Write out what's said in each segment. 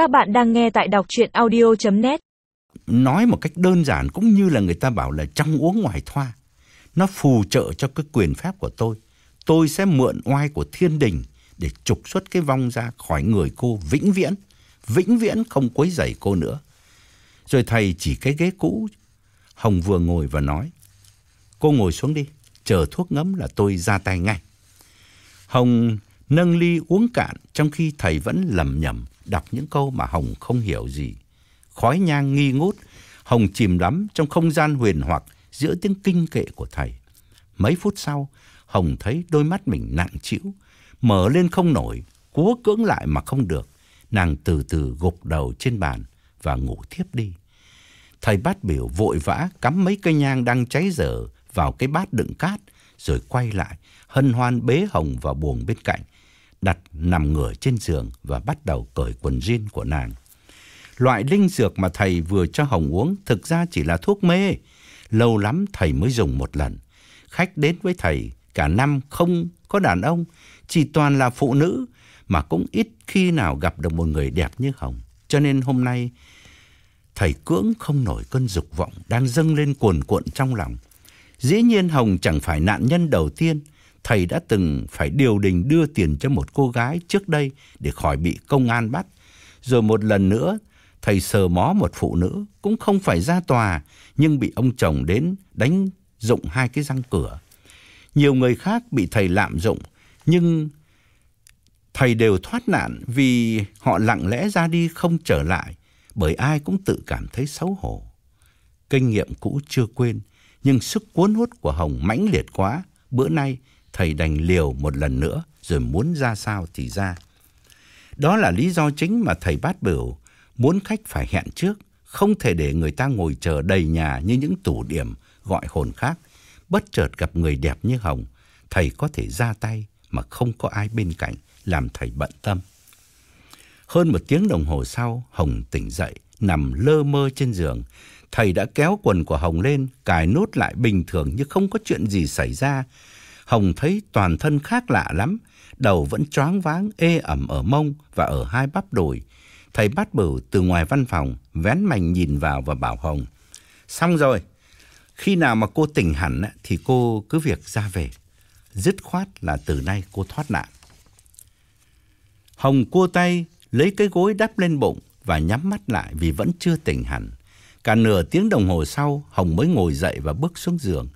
Các bạn đang nghe tại đọc chuyện audio.net Nói một cách đơn giản cũng như là người ta bảo là trong uống ngoài thoa. Nó phù trợ cho cái quyền phép của tôi. Tôi sẽ mượn oai của thiên đình để trục xuất cái vong ra khỏi người cô vĩnh viễn. Vĩnh viễn không quấy rầy cô nữa. Rồi thầy chỉ cái ghế cũ. Hồng vừa ngồi và nói. Cô ngồi xuống đi, chờ thuốc ngấm là tôi ra tay ngay. Hồng nâng ly uống cạn trong khi thầy vẫn lầm nhầm đọc những câu mà Hồng không hiểu gì. Khói nhang nghi ngút, Hồng chìm đắm trong không gian huyền hoặc giữa tiếng kinh kệ của thầy. Mấy phút sau, Hồng thấy đôi mắt mình nặng trĩu, mở lên không nổi, cố cưỡng lại mà không được. Nàng từ từ gục đầu trên bàn và ngủ thiếp đi. Thầy bát biểu vội vã cắm mấy cây nhang đang cháy dở vào cái bát đựng cát, rồi quay lại, hân hoan bế Hồng vào buồng bên cạnh, đặt nằm ngửa trên giường và bắt đầu cởi quần jean của nàng. Loại linh dược mà thầy vừa cho Hồng uống thực ra chỉ là thuốc mê. Lâu lắm thầy mới dùng một lần. Khách đến với thầy cả năm không có đàn ông, chỉ toàn là phụ nữ, mà cũng ít khi nào gặp được một người đẹp như Hồng. Cho nên hôm nay, thầy cưỡng không nổi cơn dục vọng đang dâng lên cuồn cuộn trong lòng. Dĩ nhiên Hồng chẳng phải nạn nhân đầu tiên, thầy đã từng phải điều đình đưa tiền cho một cô gái trước đây để khỏi bị công an bắt. Rồi một lần nữa, thầy sờ mó một phụ nữ, cũng không phải ra tòa, nhưng bị ông chồng đến đánh dụng hai cái răng cửa. Nhiều người khác bị thầy lạm dụng, nhưng thầy đều thoát nạn vì họ lặng lẽ ra đi không trở lại, bởi ai cũng tự cảm thấy xấu hổ. Kinh nghiệm cũ chưa quên, nhưng sức cuốn hút của Hồng mãnh liệt quá, bữa nay thầy đành liều một lần nữa rồi muốn ra sao thì ra. Đó là lý do chính mà thầy bát biểu muốn khách phải hẹn trước, không thể để người ta ngồi chờ đầy nhà như những tủ điểm gọi hồn khác. Bất chợt gặp người đẹp như Hồng, thầy có thể ra tay mà không có ai bên cạnh làm thầy bận tâm. Hơn một tiếng đồng hồ sau, Hồng tỉnh dậy, nằm lơ mơ trên giường. Thầy đã kéo quần của Hồng lên, cài nút lại bình thường như không có chuyện gì xảy ra. Hồng thấy toàn thân khác lạ lắm, đầu vẫn choáng váng, ê ẩm ở mông và ở hai bắp đùi. Thầy bắt bửu từ ngoài văn phòng, vén mảnh nhìn vào và bảo Hồng. Xong rồi, khi nào mà cô tỉnh hẳn thì cô cứ việc ra về. Dứt khoát là từ nay cô thoát nạn. Hồng cua tay, lấy cái gối đắp lên bụng và nhắm mắt lại vì vẫn chưa tỉnh hẳn. Cả nửa tiếng đồng hồ sau, Hồng mới ngồi dậy và bước xuống giường.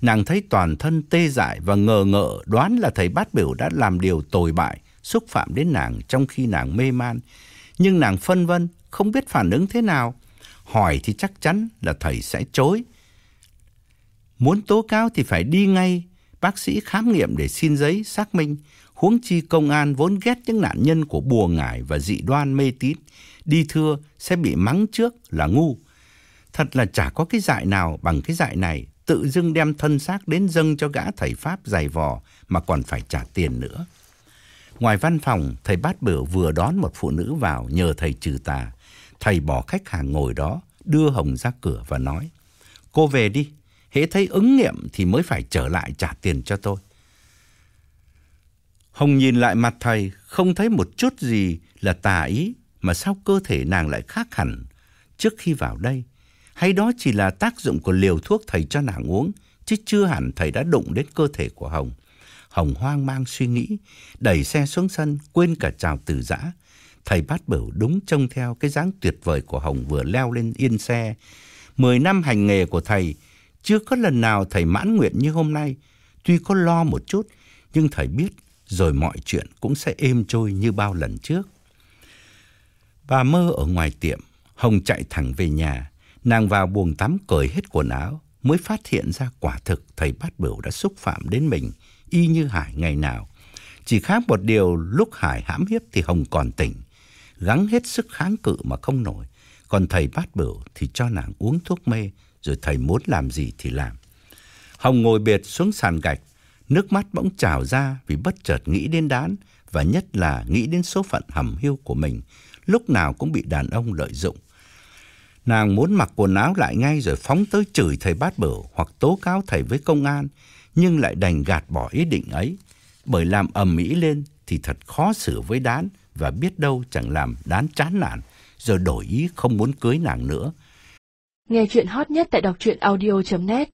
Nàng thấy toàn thân tê dại và ngờ ngợ đoán là thầy bát biểu đã làm điều tồi bại, xúc phạm đến nàng trong khi nàng mê man. Nhưng nàng phân vân, không biết phản ứng thế nào. Hỏi thì chắc chắn là thầy sẽ chối. Muốn tố cáo thì phải đi ngay, bác sĩ khám nghiệm để xin giấy xác minh. Huống chi công an vốn ghét những nạn nhân của bùa ngải và dị đoan mê tín. Đi thưa sẽ bị mắng trước là ngu. Thật là chả có cái dại nào bằng cái dại này tự dưng đem thân xác đến dâng cho gã thầy Pháp giày vò mà còn phải trả tiền nữa. Ngoài văn phòng, thầy bát bửu vừa đón một phụ nữ vào nhờ thầy trừ tà. Thầy bỏ khách hàng ngồi đó, đưa Hồng ra cửa và nói, cô về đi, hễ thấy ứng nghiệm thì mới phải trở lại trả tiền cho tôi. Hồng nhìn lại mặt thầy, không thấy một chút gì là tà ý, mà sao cơ thể nàng lại khác hẳn trước khi vào đây. Hay đó chỉ là tác dụng của liều thuốc thầy cho nàng uống, chứ chưa hẳn thầy đã đụng đến cơ thể của Hồng. Hồng hoang mang suy nghĩ, đẩy xe xuống sân, quên cả chào từ giã. Thầy bát bửu đúng trông theo cái dáng tuyệt vời của Hồng vừa leo lên yên xe. Mười năm hành nghề của thầy, chưa có lần nào thầy mãn nguyện như hôm nay. Tuy có lo một chút, nhưng thầy biết rồi mọi chuyện cũng sẽ êm trôi như bao lần trước. Bà mơ ở ngoài tiệm, Hồng chạy thẳng về nhà. Nàng vào buồng tắm cởi hết quần áo, mới phát hiện ra quả thực thầy bát bửu đã xúc phạm đến mình, y như Hải ngày nào. Chỉ khác một điều lúc Hải hãm hiếp thì Hồng còn tỉnh, gắng hết sức kháng cự mà không nổi. Còn thầy bát bửu thì cho nàng uống thuốc mê, rồi thầy muốn làm gì thì làm. Hồng ngồi bệt xuống sàn gạch, nước mắt bỗng trào ra vì bất chợt nghĩ đến đán và nhất là nghĩ đến số phận hầm hiu của mình, lúc nào cũng bị đàn ông lợi dụng. Nàng muốn mặc quần áo lại ngay rồi phóng tới chửi thầy bát bửu hoặc tố cáo thầy với công an, nhưng lại đành gạt bỏ ý định ấy. Bởi làm ầm ĩ lên thì thật khó xử với đán và biết đâu chẳng làm đán chán nản, giờ đổi ý không muốn cưới nàng nữa. Nghe chuyện hot nhất tại đọc truyện audio.net